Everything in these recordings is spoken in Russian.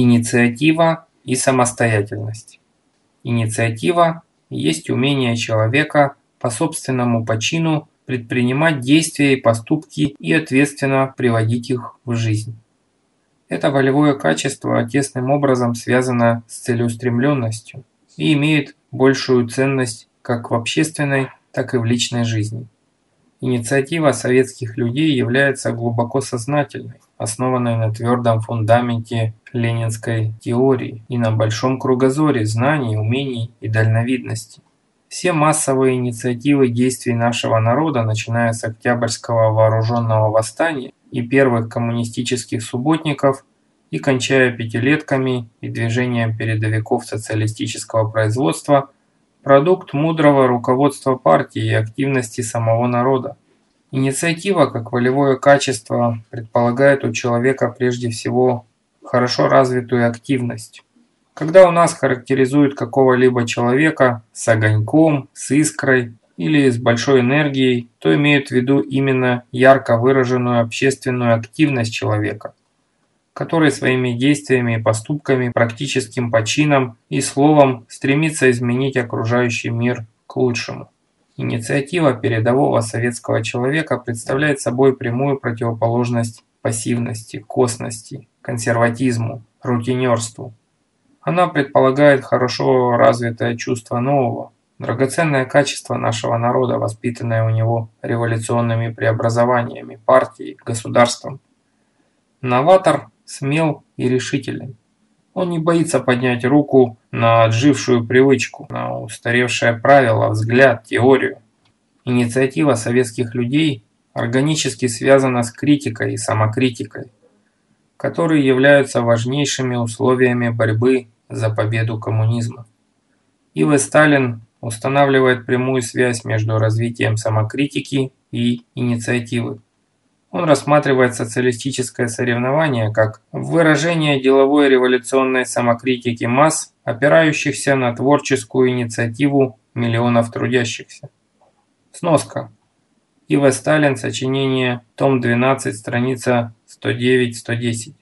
Инициатива и самостоятельность. Инициатива есть умение человека по собственному почину предпринимать действия и поступки и ответственно приводить их в жизнь. Это волевое качество тесным образом связано с целеустремленностью и имеет большую ценность как в общественной, так и в личной жизни. Инициатива советских людей является глубоко сознательной, основанной на твердом фундаменте ленинской теории и на большом кругозоре знаний, умений и дальновидности. Все массовые инициативы действий нашего народа, начиная с Октябрьского вооруженного восстания и первых коммунистических субботников и кончая пятилетками и движением передовиков социалистического производства, продукт мудрого руководства партии и активности самого народа. Инициатива, как волевое качество, предполагает у человека прежде всего хорошо развитую активность. Когда у нас характеризуют какого-либо человека с огоньком, с искрой или с большой энергией, то имеют в виду именно ярко выраженную общественную активность человека, который своими действиями и поступками, практическим почином и словом стремится изменить окружающий мир к лучшему. Инициатива передового советского человека представляет собой прямую противоположность пассивности, косности, консерватизму, рутинерству. Она предполагает хорошо развитое чувство нового, драгоценное качество нашего народа, воспитанное у него революционными преобразованиями, партией, государством. Новатор смел и решителен. Он не боится поднять руку на отжившую привычку, на устаревшее правило, взгляд, теорию. Инициатива советских людей органически связана с критикой и самокритикой, которые являются важнейшими условиями борьбы за победу коммунизма. И.В. Сталин устанавливает прямую связь между развитием самокритики и инициативы. Он рассматривает социалистическое соревнование как выражение деловой революционной самокритики масс, опирающихся на творческую инициативу миллионов трудящихся. Сноска. И.В. Сталин, сочинение, том 12, страница 109-110.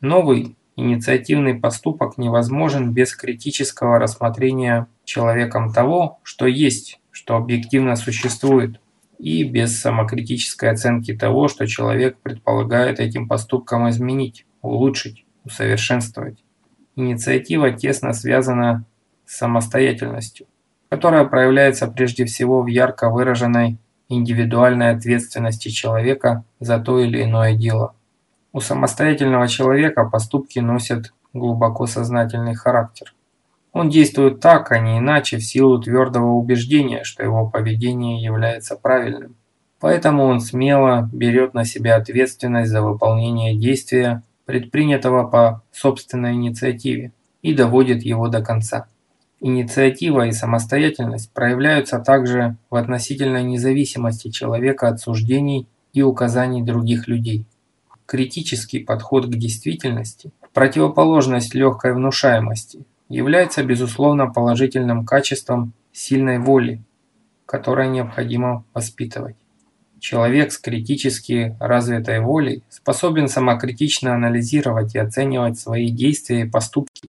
Новый инициативный поступок невозможен без критического рассмотрения человеком того, что есть, что объективно существует, и без самокритической оценки того, что человек предполагает этим поступком изменить, улучшить, усовершенствовать. Инициатива тесно связана с самостоятельностью, которая проявляется прежде всего в ярко выраженной индивидуальной ответственности человека за то или иное дело. У самостоятельного человека поступки носят глубоко сознательный характер. Он действует так, а не иначе в силу твердого убеждения, что его поведение является правильным. Поэтому он смело берет на себя ответственность за выполнение действия, предпринятого по собственной инициативе, и доводит его до конца. Инициатива и самостоятельность проявляются также в относительной независимости человека от суждений и указаний других людей критический подход к действительности, противоположность легкой внушаемости, является безусловно положительным качеством сильной воли, которое необходимо воспитывать. Человек с критически развитой волей способен самокритично анализировать и оценивать свои действия и поступки.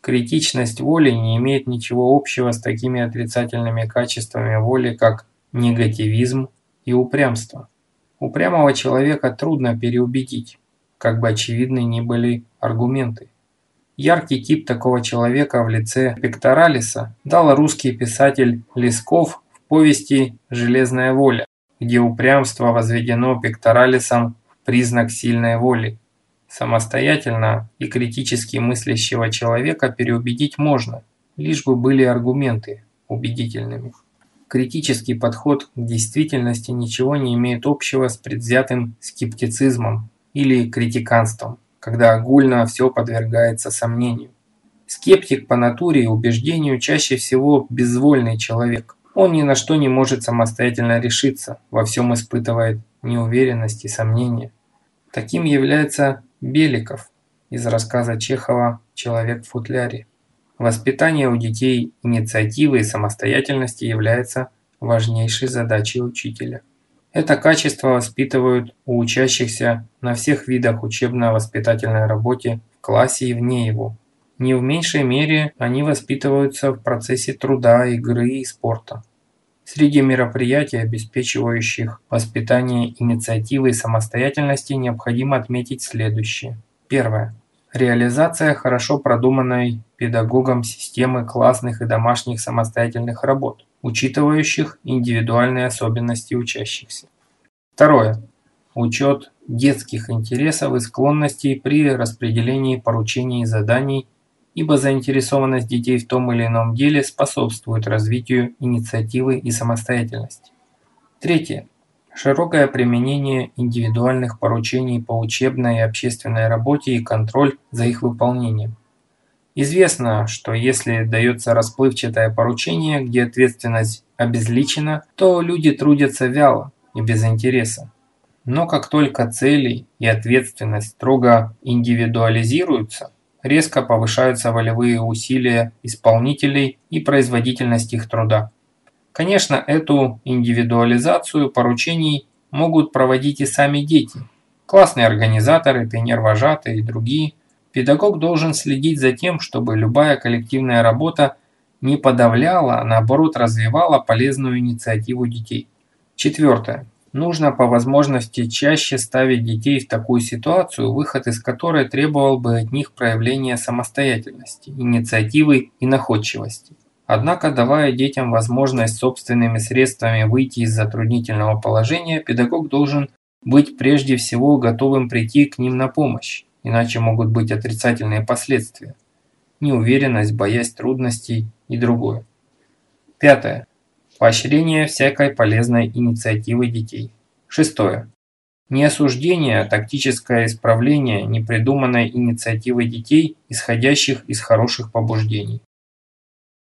Критичность воли не имеет ничего общего с такими отрицательными качествами воли, как негативизм и упрямство. Упрямого человека трудно переубедить, как бы очевидны ни были аргументы. Яркий тип такого человека в лице Пекторалиса дал русский писатель Лесков в повести «Железная воля», где упрямство возведено Пекторалисом в признак сильной воли. Самостоятельно и критически мыслящего человека переубедить можно, лишь бы были аргументы убедительными. Критический подход к действительности ничего не имеет общего с предвзятым скептицизмом или критиканством, когда огульно все подвергается сомнению. Скептик по натуре и убеждению чаще всего безвольный человек. Он ни на что не может самостоятельно решиться, во всем испытывает неуверенность и сомнения. Таким является Беликов из рассказа Чехова «Человек в футляре». Воспитание у детей инициативы и самостоятельности является важнейшей задачей учителя. Это качество воспитывают у учащихся на всех видах учебно-воспитательной работе в классе и вне его. Не в меньшей мере они воспитываются в процессе труда, игры и спорта. Среди мероприятий, обеспечивающих воспитание инициативы и самостоятельности, необходимо отметить следующее. Первое. Реализация хорошо продуманной педагогом системы классных и домашних самостоятельных работ, учитывающих индивидуальные особенности учащихся. Второе. Учет детских интересов и склонностей при распределении поручений и заданий, ибо заинтересованность детей в том или ином деле способствует развитию инициативы и самостоятельности. Третье. Широкое применение индивидуальных поручений по учебной и общественной работе и контроль за их выполнением. Известно, что если дается расплывчатое поручение, где ответственность обезличена, то люди трудятся вяло и без интереса. Но как только цели и ответственность строго индивидуализируются, резко повышаются волевые усилия исполнителей и производительность их труда. Конечно, эту индивидуализацию поручений могут проводить и сами дети. Классные организаторы, пионер-вожатые и другие. Педагог должен следить за тем, чтобы любая коллективная работа не подавляла, а наоборот развивала полезную инициативу детей. Четвертое. Нужно по возможности чаще ставить детей в такую ситуацию, выход из которой требовал бы от них проявления самостоятельности, инициативы и находчивости. Однако, давая детям возможность собственными средствами выйти из затруднительного положения, педагог должен быть прежде всего готовым прийти к ним на помощь, иначе могут быть отрицательные последствия. Неуверенность, боязнь трудностей и другое. Пятое. Поощрение всякой полезной инициативы детей. Шестое. Не осуждение, а тактическое исправление непридуманной инициативы детей, исходящих из хороших побуждений.